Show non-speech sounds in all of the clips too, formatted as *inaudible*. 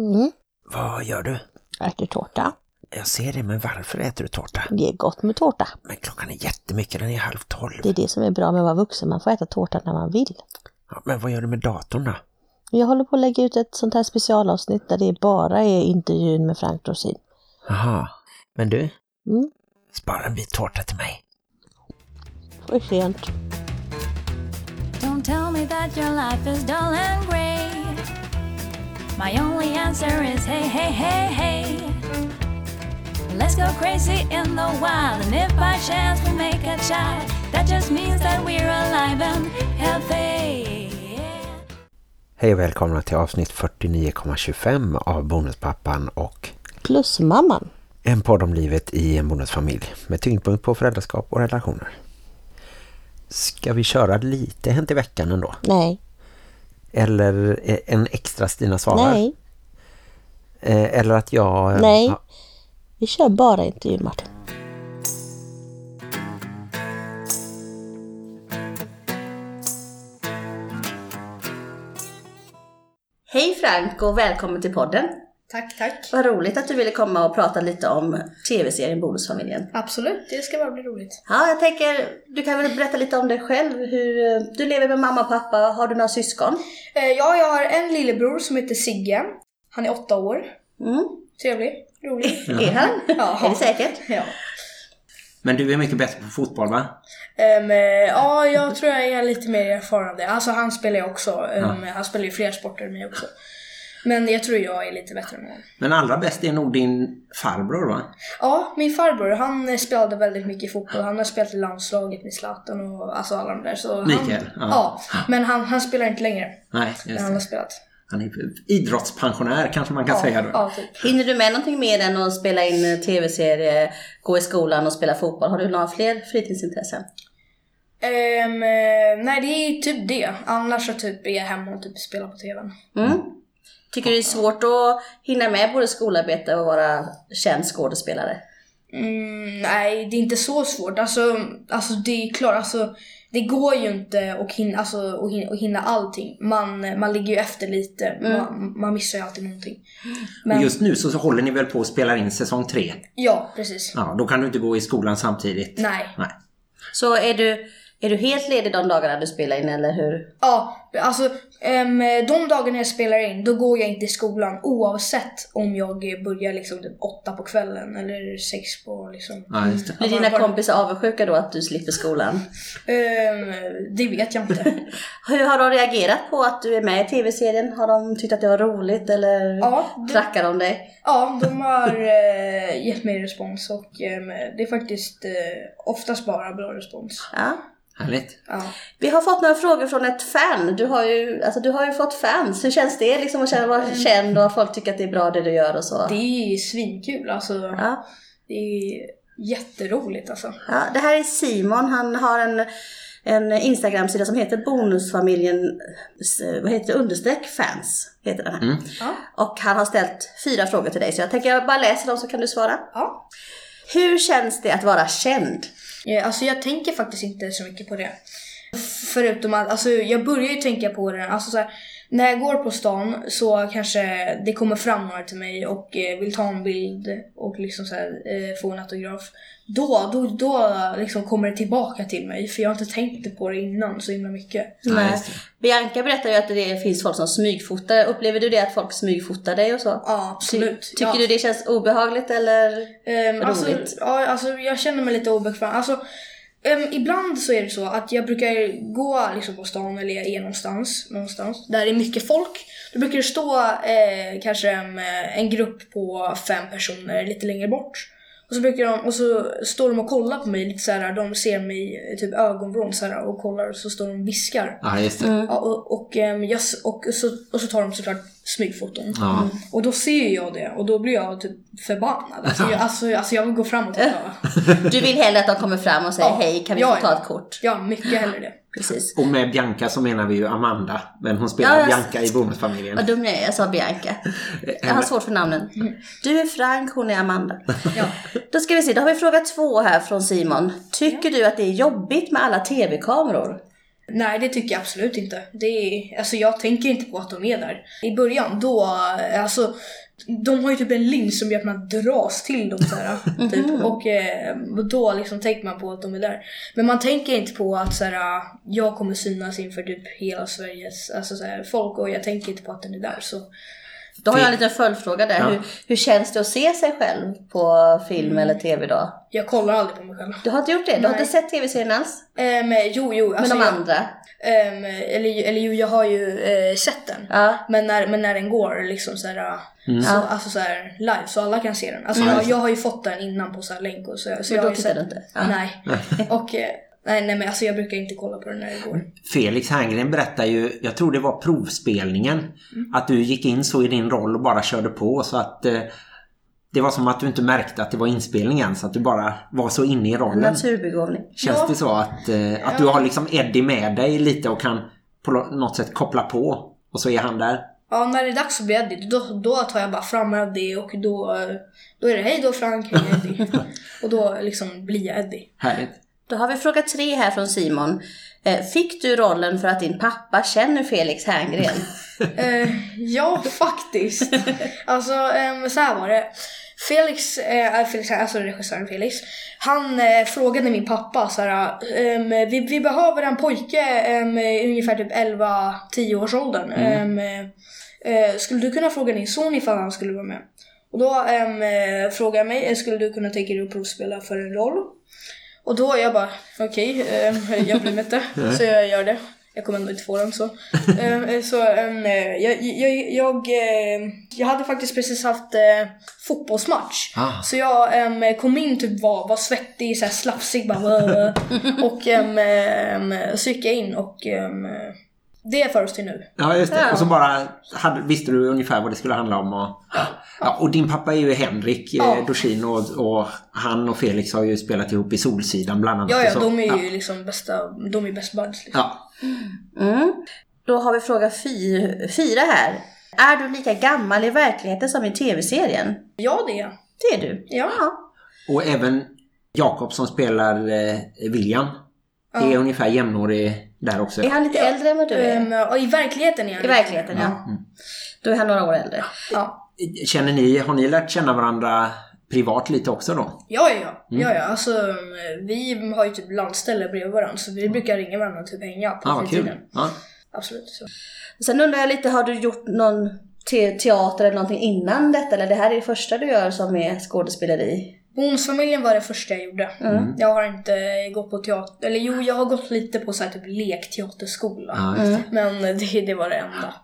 Mm. Vad gör du? Jag äter tårta. Jag ser det, men varför äter du tårta? Det är gott med tårta. Men klockan är jättemycket, den är halv tolv. Det är det som är bra med att vara vuxen. Man får äta tårta när man vill. Ja, men vad gör du med datorn då? Jag håller på att lägga ut ett sånt här specialavsnitt där det bara är intervjun med Frank Dorsin. Jaha. Men du, Mm. spara en bit tårta till mig. För sent. Don't tell me that your life is dull and grey. My only answer is hey, hey, hey, hey. Let's go crazy in the wild, and if by chance we make a child, that just means that we're alive and healthy. Hej och välkomna till avsnitt 49,25 av Bonuspappan och Plus mamman. en podd om livet i en bonusfamilj med tyngdpunkt på föräldraskap och relationer. Ska vi köra lite Hänt i veckan ändå? Nej. Eller eh, en extra Stina svarar? Nej. Eh, Eller att jag... Nej. Ja, Vi kör bara intervjun Martin. Hej Frank och välkommen till podden. Tack, tack. Vad roligt att du ville komma och prata lite om tv-serien Bonusfamiljen. Absolut, det ska bara bli roligt. Ja, jag tänker, du kan väl berätta lite om dig själv. Hur, eh, du lever med mamma och pappa, har du några syskon? Eh, ja, jag har en lillebror som heter Sigge. Han är åtta år. Mm. Trevlig, rolig. *laughs* Är han? *laughs* Ja. Är det säkert? ja. Men du är mycket bättre på fotboll va? Eh, ja, jag tror jag är lite mer erfaren av det. Alltså han spelar ju också. ehm, Han spelar ju fler sporter än mig också. Men jag tror jag är lite bättre än honom. Men allra bäst är nog din farbror va? Ja, min farbror han spelade väldigt mycket fotboll. Han har spelat i landslaget med Zlatan och alltså alla de där. Så han, Mikael, ja. Ja. men han, han spelar inte längre. Nej, just han har det. spelat. Han är idrottspensionär kanske man kan Ja, säga då. ja, typ. Hinner du med någonting mer än att spela in tv-serie, gå i skolan och spela fotboll? Har du några fler fritidsintressen? Eh, nej, det är typ det. Annars så typ är jag hemma och typ spelar på TVn. Mm. Tycker du det är svårt att hinna med både skolarbete och vara känd skådespelare? Mm, nej, det är inte så svårt. Alltså, alltså det är klart, alltså det går ju inte att hinna, alltså, att hinna, att hinna allting. Man, man ligger ju efter lite. Man, man missar ju alltid någonting. Men, Och just nu så, så håller ni väl på att spela in säsong tre? Ja, precis. Ja, då kan du inte gå i skolan samtidigt. Nej. Nej. Så är du, är du helt ledig de dagarna du spelar in eller hur? Ja, alltså ehm, de dagarna jag spelar in, då går jag inte i skolan oavsett om jag börjar liksom typ åtta på kvällen eller sex på liksom. Ja, just det. Blir Ja, dina bara- kompisar avundsjuka då att du slipper skolan? Ehm, det vet jag inte. *laughs* Hur har de reagerat på att du är med i tv-serien? Har de tyckt att det var roligt eller Ja, det- trackar de dig? Ja, de har eh, gett mig respons och eh, det är faktiskt eh, oftast bara bra respons. Ja. Härligt. Ja. Vi har fått några frågor från ett fan. Du har ju, alltså, du har ju fått fans. Hur känns det liksom att vara känd och att folk tycker att det är bra det du gör och så? Det är svinkul alltså. Ja. Det är jätteroligt alltså. Ja, det här är Simon. Han har en, en Instagram-sida som heter Bonusfamiljen vad heter det? understreck fans. Heter den här. Ja. Och han har ställt fyra frågor till dig så jag tänker jag bara läser dem så kan du svara. ja. Hur känns det att vara känd? Eh, alltså jag tänker faktiskt inte så mycket på det. Förutom att, alltså jag börjar ju tänka på det, alltså så här, när jag går på stan så kanske det kommer fram några till mig och eh, vill ta en bild och liksom så här, eh, få en autograf. Då, då, då liksom kommer det tillbaka till mig för jag har inte tänkt på det innan så himla mycket. Ja, det. Bianca berättar ju att det finns folk som smygfotar. Upplever du det att folk smygfotar dig och så? Ja, absolut. Ty- tycker ja. du det känns obehagligt eller? Alltså, Roligt. ja, alltså, jag känner mig lite obekväm. Alltså, ehm, ibland så är det så att jag brukar gå liksom, på stan eller jag är någonstans, någonstans där det är mycket folk. Då brukar det stå eh, kanske en, en grupp på fem personer lite längre bort. Och så, brukar de, och så står de och kollar på mig lite så här. de ser mig typ ögonvrån så här, och kollar och så står de och viskar. Ja, just det. Ja, och, och, ehm, jag, och, så, och så tar de såklart smygfoton. Ja. Och då ser jag det och då blir jag typ förbannad. Alltså jag, alltså, alltså jag vill gå fram och titta. Du vill hellre att de kommer fram och säger Ja. hej, kan vi Ja, få ta ett kort? Ja, mycket hellre det. Precis. Och med Bianca så menar vi ju Amanda. Men hon spelar Ja, Bianca i Bonusfamiljen. Vad dum jag är, jag sa Bianca. Jag har svårt för namnen. Du är Frank, hon är Amanda. Ja. Då ska vi se, då har vi fråga två här från Simon. Tycker du att det är jobbigt med alla tv-kameror? Nej, det tycker jag absolut inte. Det är, alltså jag tänker inte på att de är där. I början, då, alltså de har ju typ en lins som gör att man dras till dem så här, *laughs* typ. Och eh, då liksom tänker man på att de är där. Men man tänker inte på att så här, jag kommer synas inför typ hela Sveriges alltså, så här, folk och jag tänker inte på att den är där. Så Då har jag en liten följdfråga där. Ja. Hur, hur känns det att se sig själv på film eller tv då? jag kollar aldrig på mig själv. Du har inte gjort det? Du har Nej. inte sett tv-serien alls? Ehm, jo, jo. Med Alltså, de jag, andra? ehm, eller, eller jo, jag har ju eh, sett den. Ja. Men när, men när den går liksom så här, Mm. så, alltså så här, live så alla kan se den. Alltså jag, jag har ju fått den innan på så här länk och så, så Men jag då tittar sett du inte? Ja. Nej. *laughs* Och eh, nej, nej men alltså jag brukar inte kolla på den när det går. Felix Herngren berättar ju, jag tror det var provspelningen, Mm. att du gick in så i din roll och bara körde på så att eh, det var som att du inte märkte att det var inspelningen så att du bara var så inne i rollen. Naturbegåvning. Känns Ja. det så att, eh, att du har liksom Eddie med dig lite och kan på något sätt koppla på och så är han där? Ja, när det är dags att bli Eddie, då, då tar jag bara fram Eddie och då, då är det hej då Frank, hej Eddie. *laughs* och då liksom blir jag Eddie. Härligt. Då har vi fråga tre här från Simon. Eh, Fick du rollen för att din pappa känner Felix Herngren? *laughs* Eh, ja, faktiskt. alltså, um, så här var det. Felix, eh, Felix, alltså regissören Felix, han eh, frågade min pappa så här, ehm, vi, vi behöver en pojke um, ungefär typ 11-10 års åldern. Ehm, eh, skulle du kunna fråga din son ifall han skulle vara med? Och då um, frågade jag mig, skulle du kunna tänka dig att provspela för en roll? Och då jag bara, okej, ehm, jag mig inte, *laughs* så jag gör det. Jag kommer ändå inte få den så. *laughs* Ehm, så ehm, eh, jag, jag, jag, eh, jag hade faktiskt precis haft eh, fotbollsmatch. Ah. Så jag kom in typ var, var svettig, så här slafsig bara. *laughs* Och så gick jag in och det är först till nu. Ja, just det. Ja. Och så bara hade, visste du ungefär vad det skulle handla om. Och, ja, och din pappa är ju Henrik Ja. eh, Dorsin och, och han och Felix har ju spelat ihop i Solsidan bland annat. Ja, ja, så. de är ju ja. liksom bästa, de är best buds liksom. Ja. Mm. Då har vi fråga fy, fyra här. Är du lika gammal i verkligheten som i tv-serien? Ja, det är. Det är du. Ja. Och även Jakob som spelar eh, William är ungefär jämnårig där också. Är han lite äldre än vad du är? Ehm, och I verkligheten är jag I verkligheten, ja. Då är han några år äldre. Ja. Känner ni, har ni lärt känna varandra privat lite också då? Ja, ja, ja. ja, ja. Alltså, mm, vi har ju typ landställe bredvid varandra så vi brukar ringa varandra och typ hänga på kul. fritiden. Ja. Absolut. Så. Sen undrar jag lite, har du gjort någon te- teater eller någonting innan detta? Eller det här är det första du gör som är skådespeleri? Bonusfamiljen var det första jag gjorde. Mm. Jag har inte gått på teater, eller jo jag har gått lite på så här typ lekteaterskola. Ja, det. Men det, det var det enda.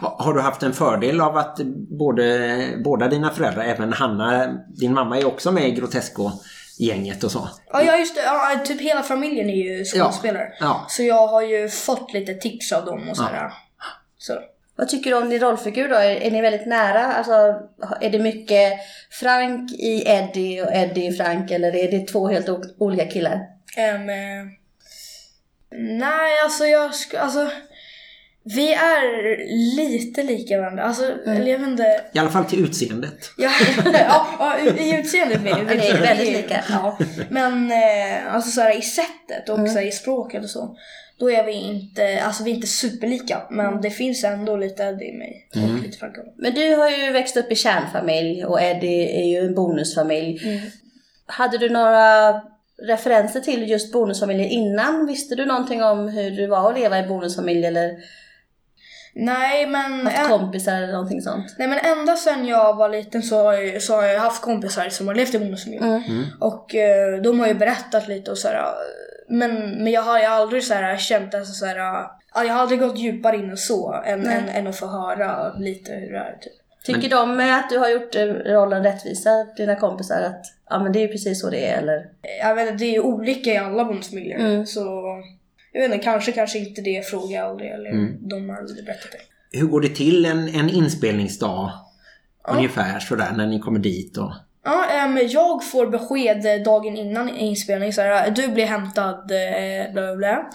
Ha- Har du haft en fördel av att både, båda dina föräldrar, även Hanna, din mamma är också med i Grotesco-gänget och så? Ja, ja just det. Ja, typ hela familjen är ju skådespelare. Ja. Så jag har ju fått lite tips av dem och sådär. Så. Vad tycker du om din rollfigur då? Är, är ni väldigt nära? Alltså, är det mycket Frank i Eddie och Eddie i Frank? Eller är det två helt olika killar? Eh, nej, alltså jag ska, alltså vi är lite lika varandra. Alltså, eller jag vet inte. I alla fall till utseendet. *laughs* Ja, ja, ja i- utseendet Ja, ni är väldigt lika. Ja, men eh, alltså så här, i sättet och så här, i språket och så. Då är vi inte, alltså vi är inte superlika. Men det finns ändå lite Eddie i mig. Och lite Frank också. Men du har ju växt upp i kärnfamilj och Eddie är ju en bonusfamilj. Hade du några referenser till just bonusfamiljer innan? Visste du någonting om hur det var att leva i bonusfamilj eller Nej men, haft kompisar eller någonting sånt? nej, men ända sedan jag var liten så har, jag, så har jag haft kompisar som har levt i bonusfamilj. Och eh, de har ju berättat lite och sådär. Men, men jag har ju aldrig så här känt alltså så här, ja, jag har aldrig gått djupare in än så än, än, än att få höra lite hur det är. Typ. Tycker de att du har gjort eh, rollen rättvisa, dina kompisar? Att ja, men det är ju precis så det är eller? Jag vet inte, det är ju olika i alla bonusfamiljer. Mm. Så jag vet inte, kanske, kanske inte det frågar jag aldrig. Eller de har aldrig berättat det. Hur går det till en, en inspelningsdag? Ungefär sådär när ni kommer dit och... Ja, ehm, jag får besked eh, dagen innan inspelning. Så här, du blir hämtad, eh, bla bla bla.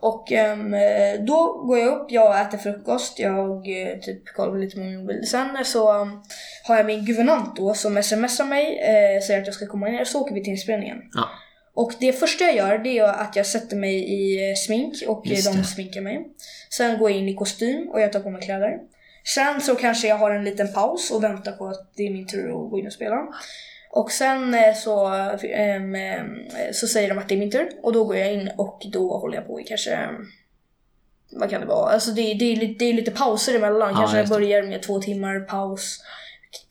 Och ehm, eh, då går jag upp, jag äter frukost, jag typ kollar lite på min mobil. Sen så um, har jag min guvernant då som smsar mig, eh, säger att jag ska komma ner, så åker vi till inspelningen. Ja. Och det första jag gör det är att jag sätter mig i smink och Just de det. sminkar mig. Sen går jag in i kostym och jag tar på mig kläder. Sen så kanske jag har en liten paus och väntar på att det är min tur att gå in och spela. Och sen eh, så, ehm, ehm, så säger de att det är min tur och då går jag in och då håller jag på i kanske vad kan det vara? Alltså det, det, är, lite, det är lite pauser emellan. Ja, kanske jag börjar med två timmar paus,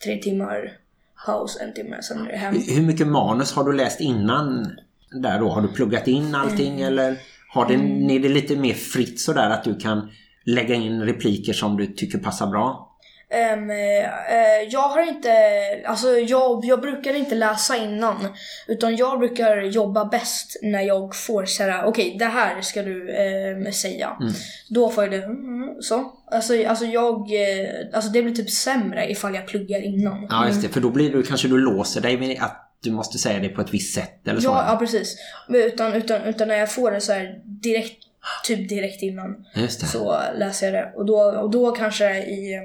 tre timmar paus, en timme, sen är det hem. Hur mycket manus har du läst innan där då? Har du pluggat in allting Mm. eller har det, är det lite mer fritt sådär att du kan lägga in repliker som du tycker passar bra? Ehm, eh, jag har inte, alltså jag, jag brukar inte läsa innan. Utan jag brukar jobba bäst när jag får såhär, okej det här ska du ehm, säga. Då får jag det, mm, mm, så. Alltså, alltså jag, alltså det blir typ sämre ifall jag pluggar innan. Ja just det, för då blir du kanske du låser dig med att du måste säga det på ett visst sätt eller så. Ja, ja precis. Utan, utan, utan när jag får det så här direkt, typ direkt innan. Just det. så läser jag det. Och då, och då kanske i...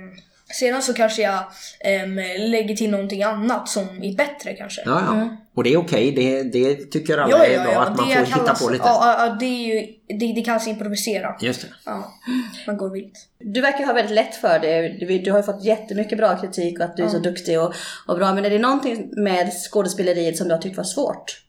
Sedan så kanske jag em, lägger till någonting annat som är bättre kanske. Ja, ja. Och det är okej, det, det tycker alla Ja, är ja, bra ja. att man det får hitta kallas, på lite. Ja, ja, ja, det, är ju, det, det kallas improvisera. Just det. Ja, man går vilt. Du verkar ha väldigt lätt för det. Du, du har ju fått jättemycket bra kritik och att du är så duktig och, och bra. Men är det någonting med skådespeleriet som du har tyckt var svårt?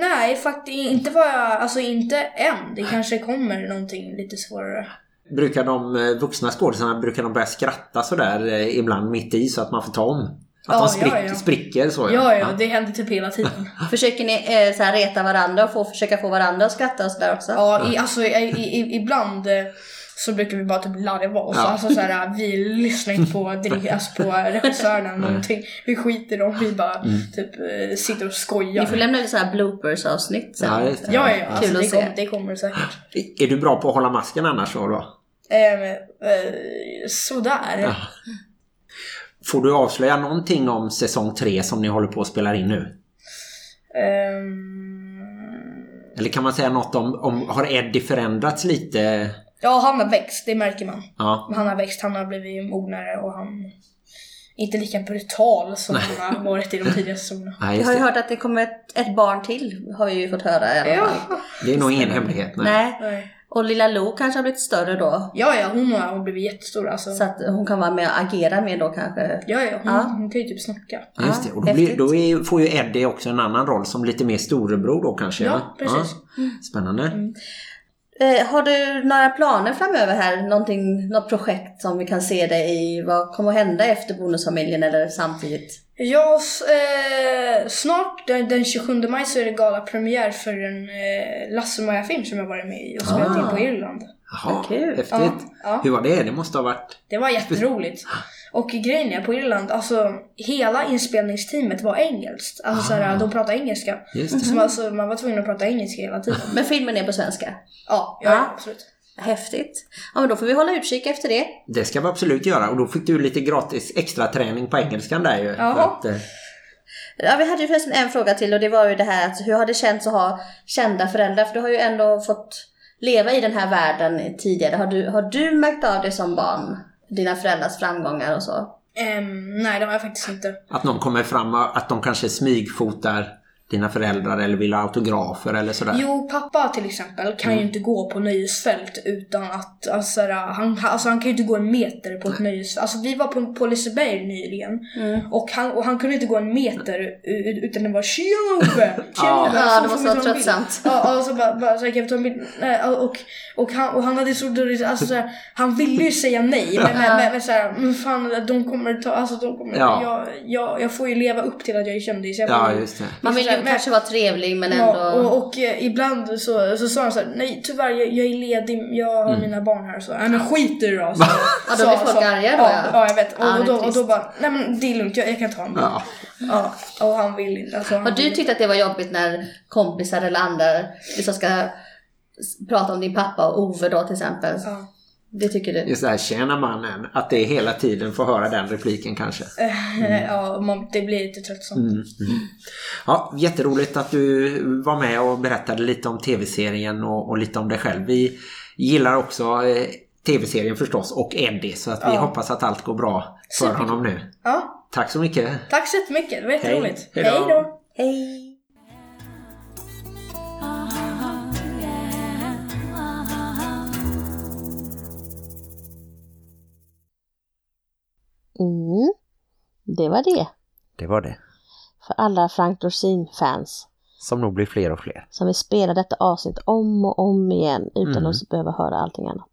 Nej, faktiskt inte vad jag... Alltså inte än. Det kanske kommer någonting lite svårare. Brukar de eh, vuxna skådespelarna brukar de börja skratta sådär eh, ibland mitt i så att man får ta om? Att Ja, de sprick, ja, ja. spricker så Ja, ja, det händer typ hela tiden. *laughs* Försöker ni eh, så här reta varandra och få, försöka få varandra att skratta och sådär också? Ja, i, alltså i, i, ibland eh, så brukar vi bara typ larva oss. Ja. Alltså så här, vi lyssnar inte på, *laughs* alltså på regissören eller någonting. Vi skiter om vi bara Mm. typ eh, sitter och skojar. får lämna lite så här bloopers avsnitt sen. Ja, det. Ja, ja, alltså, Kul att det, se. kommer, det kommer säkert. Är du bra på att hålla masken annars så då? Ehm, eh, sådär. Ja. Får du avslöja någonting om säsong 3 som ni håller på att spela in nu? Ehm, Eller kan man säga något om, om har Eddie förändrats lite? Ja, han har växt, det märker man. Ja, Han har växt, han har blivit mognare och han är inte lika brutal som han har varit i de tidigare säsongerna. nej, Jag just har ju hört att det kommer ett, ett barn till, har vi ju fått höra i alla Ja. fall. det är nog ingen hemlighet. Nej. Nej. Nej. Och lilla Lo kanske har blivit större då. Ja, ja, hon har, hon blivit jättestor alltså. Så att hon kan vara med och agera mer då kanske. Ja, ja, hon, Ja. hon kan ju typ snacka. Just det. Ja, Och då, blir, då är, får ju Eddie också en annan roll som lite mer storebror då kanske. Ja, precis. Ja. Spännande. Eh, har du några planer framöver här? Någonting, något projekt som vi kan se dig i? Vad kommer att hända efter Bonusfamiljen eller samtidigt? Ja, eh, snart den, den 27 maj så är det galapremiär för en eh, Lasse-Maja-film som jag varit med i och spelat Ah. in på Irland. Jaha, kul. häftigt. Ja, ja. Hur var det? Det måste ha varit... Det var jätteroligt. Och grejen är på Irland, alltså hela inspelningsteamet var engelskt. Alltså såhär, de pratade engelska. Just det. Så man, alltså, man var tvungen att prata engelska hela tiden. Men filmen är på svenska? Ja, ja, Ja. absolut. Häftigt. Ja men då får vi hålla utkik efter det. Det ska vi absolut göra och då fick du lite gratis extra träning på engelskan där ju. Jaha. Eh, Ja, vi hade ju förresten en fråga till och det var ju det här att hur har det känts att ha kända föräldrar? För du har ju ändå fått leva i den här världen tidigare. Har du, har du märkt av det som barn? Dina föräldrars framgångar och så? Ehm, nej, det har jag faktiskt inte. att någon kommer fram och att de kanske smygfotar dina föräldrar eller vill ha autografer eller sådär. Jo, pappa till exempel kan Mm. ju inte gå på nöjesfält utan att, alltså, han, alltså han kan ju inte gå en meter på ett nöjesfält. Alltså vi var på, på Liseberg nyligen Mm. och, han, och han kunde inte gå en meter u- utan *laughs* det var tjena Ove! Ja, det var så ta en bild?" tröttsamt. Ja, och så bara, bara så här, kan vi ta en bild? Och, och, han, och han hade så dåligt, alltså såhär, han ville ju säga nej men, men, men, men såhär, men fan de kommer ta, alltså de kommer, Ja. jag, jag, jag får ju leva upp till att jag är kändis. Jag Ja, just det. Man vill ju Men- kanske vara trevlig men ändå... Ja, och, och eh, ibland så, så sa han såhär, nej tyvärr jag, jag är ledig, jag har mina barn här så, nej men skit i det då. Så, Ja, då blir folk arga då, ja. ja. Ja, jag vet. Och, och, då, och då bara, nej men det är lugnt, jag, jag kan ta en bild. Ja. Ja, och han vill inte. Alltså, Har du tyckt att det var jobbigt när kompisar eller andra liksom ska prata om din pappa och Ove då till exempel? Ja. Det tycker du? Just det här, tjena mannen. Att det hela tiden får höra den repliken kanske. Eh, *laughs* ja, man, det blir lite tröttsamt. Mm. Ja, jätteroligt att du var med och berättade lite om tv-serien och, och lite om dig själv. Vi gillar också eh, tv-serien förstås och Eddie så att vi Ja. hoppas att allt går bra för Superkul. honom nu. Ja, Tack så mycket. tack så jättemycket, det var jätteroligt. Hej då. Hej då! Hej! Mm. Det var det. Det var det. För alla Frank Dorsin-fans Som nog blir fler och fler. som vill spela detta avsnitt om och om igen utan Mm. att behöva höra allting annat.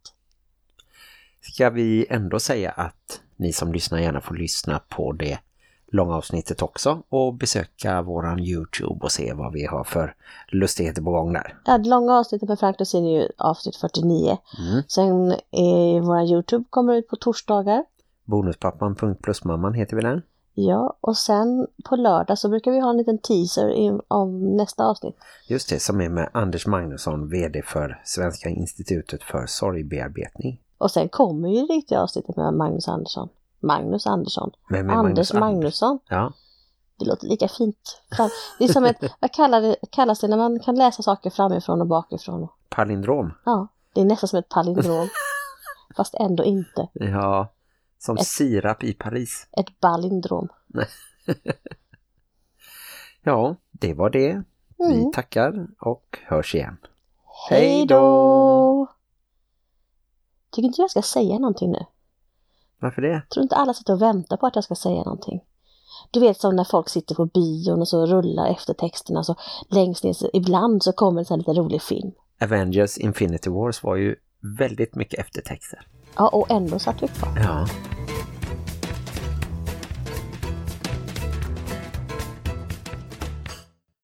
Ska vi ändå säga att ni som lyssnar gärna får lyssna på det långa avsnittet också och besöka våran Youtube och se vad vi har för lustigheter på gång där. Ja, det långa avsnittet med Frank Dorsin är ju avsnitt 49. Mm. Sen är vår Youtube kommer ut på torsdagar. Bonuspappan.plusmamman heter vi den. Ja, och sen på lördag så brukar vi ha en liten teaser om nästa avsnitt. Just det, som är med Anders Magnusson, vd för Svenska institutet för sorgbearbetning. Och sen kommer ju det riktiga avsnittet med Magnus Andersson. Magnus Andersson. Vem är Anders Magnus Magnusson. Ja, Det låter lika fint. Det är som ett, *laughs* vad kallar det, kallas det när man kan läsa saker framifrån och bakifrån? palindrom. Ja, det är nästan som ett palindrom. *laughs* Fast ändå inte. Ja, som Ett- sirap i Paris. Ett balindrom. *laughs* Ja, det var det. Vi Mm. tackar och hörs igen. Hej då! Tycker inte jag ska säga någonting nu? Varför det? Tror inte alla sitter och väntar på att jag ska säga någonting? Du vet som när folk sitter på bion och så rullar eftertexterna så längst ner så ibland så kommer en sån lite rolig film. Avengers Infinity Wars var ju väldigt mycket eftertexter. Ja, och ändå satt vi kvar. Ja,